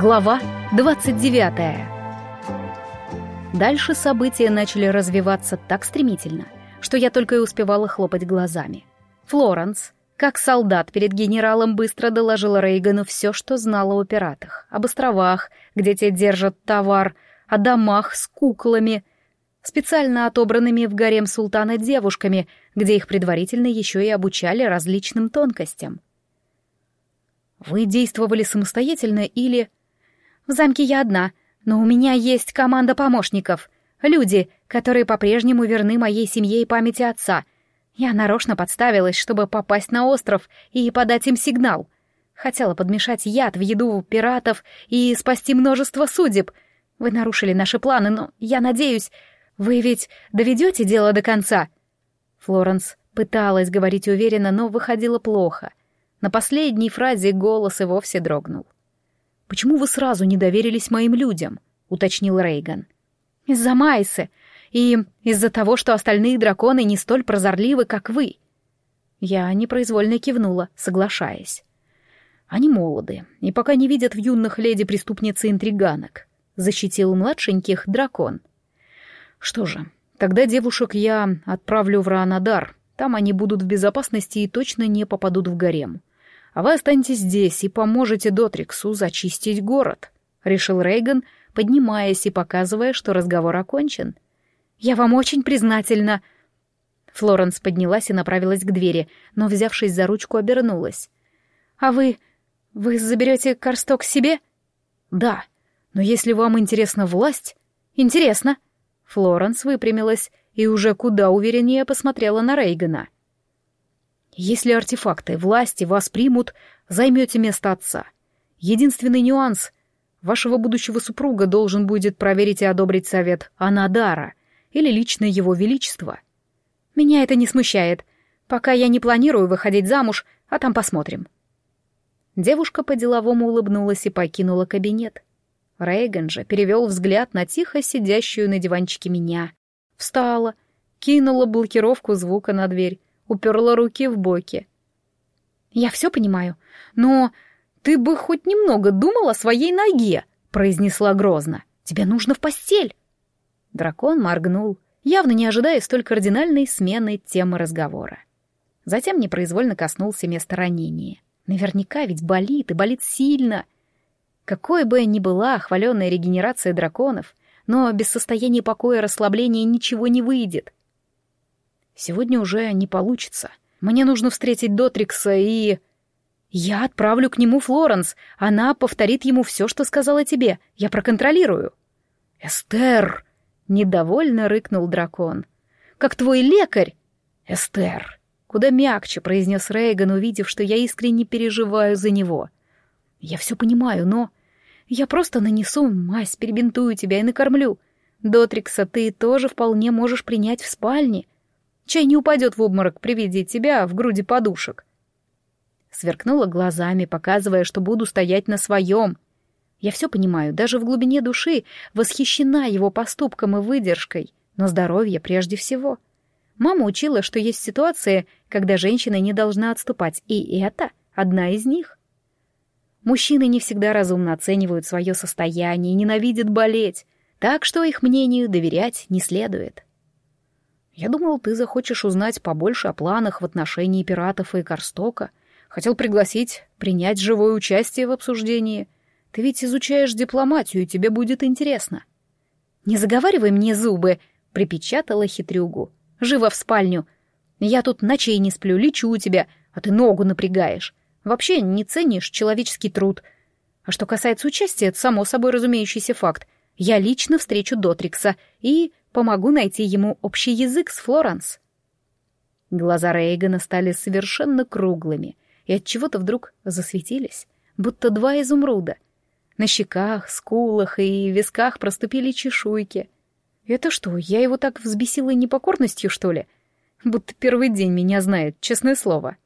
Глава 29. Дальше события начали развиваться так стремительно, что я только и успевала хлопать глазами. Флоренс, как солдат перед генералом, быстро доложила Рейгану все, что знала о пиратах, об островах, где те держат товар, о домах с куклами, специально отобранными в гарем султана девушками, где их предварительно еще и обучали различным тонкостям. «Вы действовали самостоятельно или...» В замке я одна, но у меня есть команда помощников. Люди, которые по-прежнему верны моей семье и памяти отца. Я нарочно подставилась, чтобы попасть на остров и подать им сигнал. Хотела подмешать яд в еду пиратов и спасти множество судеб. Вы нарушили наши планы, но я надеюсь, вы ведь доведете дело до конца. Флоренс пыталась говорить уверенно, но выходило плохо. На последней фразе голос и вовсе дрогнул. Почему вы сразу не доверились моим людям?» — уточнил Рейган. «Из-за Майсы и из-за того, что остальные драконы не столь прозорливы, как вы». Я непроизвольно кивнула, соглашаясь. «Они молоды, и пока не видят в юных леди преступницы интриганок», — защитил младшеньких дракон. «Что же, тогда девушек я отправлю в Раанадар, там они будут в безопасности и точно не попадут в гарем а вы останетесь здесь и поможете Дотриксу зачистить город», — решил Рейган, поднимаясь и показывая, что разговор окончен. «Я вам очень признательна». Флоренс поднялась и направилась к двери, но, взявшись за ручку, обернулась. «А вы... вы заберете Карсток себе?» «Да, но если вам интересна власть...» «Интересно». Флоренс выпрямилась и уже куда увереннее посмотрела на Рейгана. Если артефакты власти вас примут, займете место отца. Единственный нюанс — вашего будущего супруга должен будет проверить и одобрить совет Анадара или лично его величество. Меня это не смущает. Пока я не планирую выходить замуж, а там посмотрим. Девушка по-деловому улыбнулась и покинула кабинет. Рейган же перевел взгляд на тихо сидящую на диванчике меня. Встала, кинула блокировку звука на дверь, уперла руки в боки. «Я все понимаю, но ты бы хоть немного думал о своей ноге», — произнесла грозно. «Тебе нужно в постель». Дракон моргнул, явно не ожидая столь кардинальной смены темы разговора. Затем непроизвольно коснулся места ранения. Наверняка ведь болит, и болит сильно. Какой бы ни была хваленная регенерация драконов, но без состояния покоя и расслабления ничего не выйдет. Сегодня уже не получится. Мне нужно встретить Дотрикса и... Я отправлю к нему Флоренс. Она повторит ему все, что сказала тебе. Я проконтролирую. Эстер! Недовольно рыкнул дракон. Как твой лекарь? Эстер! Куда мягче произнес Рейган, увидев, что я искренне переживаю за него. Я все понимаю, но... Я просто нанесу мазь, перебинтую тебя и накормлю. Дотрикса ты тоже вполне можешь принять в спальне. Чай не упадет в обморок при виде тебя в груди подушек. Сверкнула глазами, показывая, что буду стоять на своем. Я все понимаю, даже в глубине души восхищена его поступком и выдержкой, но здоровье прежде всего. Мама учила, что есть ситуации, когда женщина не должна отступать, и это одна из них. Мужчины не всегда разумно оценивают свое состояние и ненавидят болеть, так что их мнению доверять не следует. Я думал, ты захочешь узнать побольше о планах в отношении пиратов и Корстока. Хотел пригласить принять живое участие в обсуждении. Ты ведь изучаешь дипломатию, тебе будет интересно. Не заговаривай мне зубы, припечатала хитрюгу. Живо в спальню. Я тут ночей не сплю, лечу у тебя, а ты ногу напрягаешь. Вообще не ценишь человеческий труд. А что касается участия, это само собой разумеющийся факт. Я лично встречу Дотрикса и Помогу найти ему общий язык с Флоранс. Глаза Рейгана стали совершенно круглыми и от чего-то вдруг засветились, будто два изумруда. На щеках, скулах и висках проступили чешуйки. Это что, я его так взбесила непокорностью, что ли? Будто первый день меня знает, честное слово.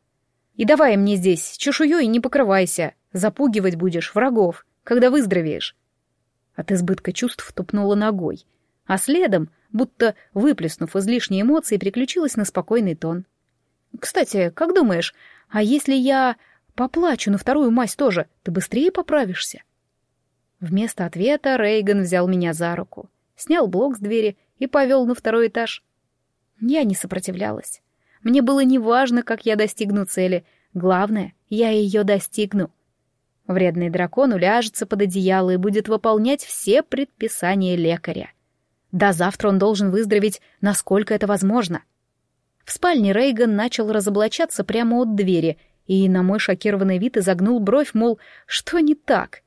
И давай мне здесь чешуей не покрывайся, запугивать будешь врагов, когда выздоровеешь. От избытка чувств тупнула ногой — а следом, будто выплеснув излишние эмоции, переключилась на спокойный тон. «Кстати, как думаешь, а если я поплачу на вторую мазь тоже, ты быстрее поправишься?» Вместо ответа Рейган взял меня за руку, снял блок с двери и повел на второй этаж. Я не сопротивлялась. Мне было неважно, как я достигну цели. Главное, я ее достигну. Вредный дракон уляжется под одеяло и будет выполнять все предписания лекаря. До завтра он должен выздороветь, насколько это возможно. В спальне Рейган начал разоблачаться прямо от двери и на мой шокированный вид изогнул бровь, мол, что не так?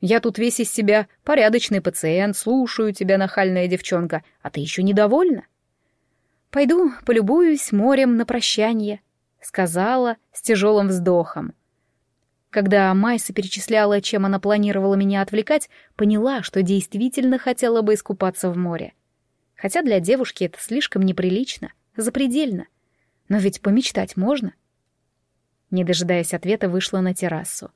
Я тут весь из себя порядочный пациент, слушаю тебя, нахальная девчонка, а ты еще недовольна? Пойду полюбуюсь морем на прощание, сказала с тяжелым вздохом. Когда Майса перечисляла, чем она планировала меня отвлекать, поняла, что действительно хотела бы искупаться в море. Хотя для девушки это слишком неприлично, запредельно. Но ведь помечтать можно. Не дожидаясь ответа, вышла на террасу.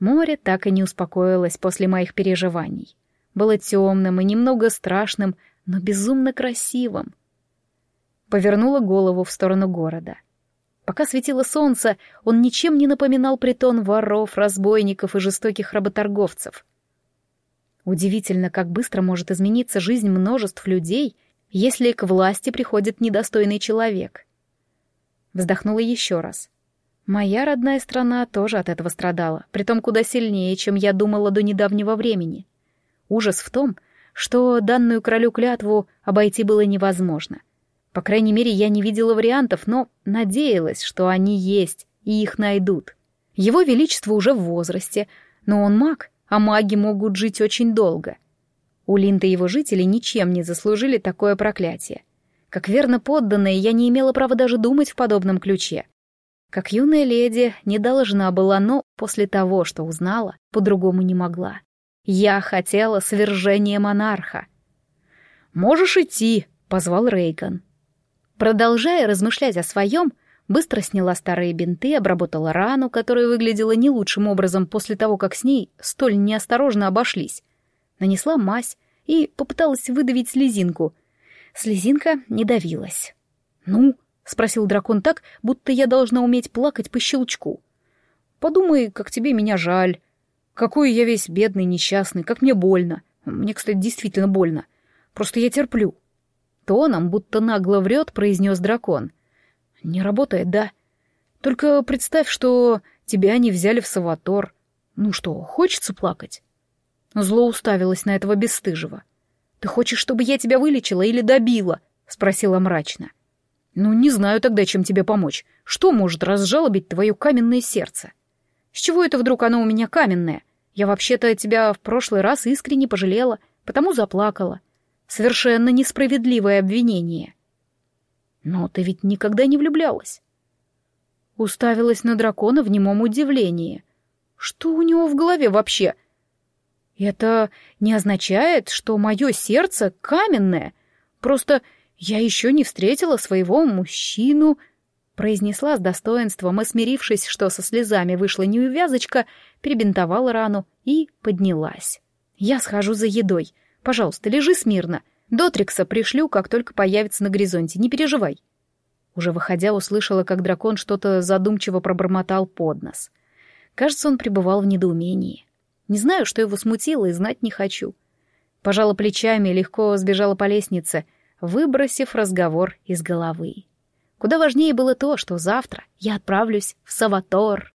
Море так и не успокоилось после моих переживаний. Было темным и немного страшным, но безумно красивым. Повернула голову в сторону города — Пока светило солнце, он ничем не напоминал притон воров, разбойников и жестоких работорговцев. Удивительно, как быстро может измениться жизнь множеств людей, если к власти приходит недостойный человек. Вздохнула еще раз. Моя родная страна тоже от этого страдала, притом куда сильнее, чем я думала до недавнего времени. Ужас в том, что данную королю клятву обойти было невозможно. По крайней мере, я не видела вариантов, но надеялась, что они есть, и их найдут. Его Величество уже в возрасте, но он маг, а маги могут жить очень долго. У Линта его жители ничем не заслужили такое проклятие. Как верно подданная, я не имела права даже думать в подобном ключе. Как юная леди не должна была, но после того, что узнала, по-другому не могла. Я хотела свержения монарха. «Можешь идти», — позвал Рейган. Продолжая размышлять о своем, быстро сняла старые бинты, обработала рану, которая выглядела не лучшим образом после того, как с ней столь неосторожно обошлись. Нанесла мазь и попыталась выдавить слезинку. Слезинка не давилась. «Ну?» — спросил дракон так, будто я должна уметь плакать по щелчку. «Подумай, как тебе меня жаль. Какой я весь бедный, несчастный, как мне больно. Мне, кстати, действительно больно. Просто я терплю тоном, будто нагло врет, произнес дракон. «Не работает, да? Только представь, что тебя не взяли в Саватор. Ну что, хочется плакать?» Зло уставилась на этого бесстыжего. «Ты хочешь, чтобы я тебя вылечила или добила?» — спросила мрачно. «Ну, не знаю тогда, чем тебе помочь. Что может разжалобить твое каменное сердце? С чего это вдруг оно у меня каменное? Я вообще-то тебя в прошлый раз искренне пожалела, потому заплакала. Совершенно несправедливое обвинение. Но ты ведь никогда не влюблялась. Уставилась на дракона в немом удивлении. Что у него в голове вообще? Это не означает, что мое сердце каменное. Просто я еще не встретила своего мужчину, произнесла с достоинством и, смирившись, что со слезами вышла неувязочка, перебинтовала рану и поднялась. «Я схожу за едой. Пожалуйста, лежи смирно. Дотрикса пришлю, как только появится на горизонте, не переживай. Уже выходя, услышала, как дракон что-то задумчиво пробормотал под нос. Кажется, он пребывал в недоумении. Не знаю, что его смутило, и знать не хочу. Пожала плечами и легко сбежала по лестнице, выбросив разговор из головы. Куда важнее было то, что завтра я отправлюсь в Саватор.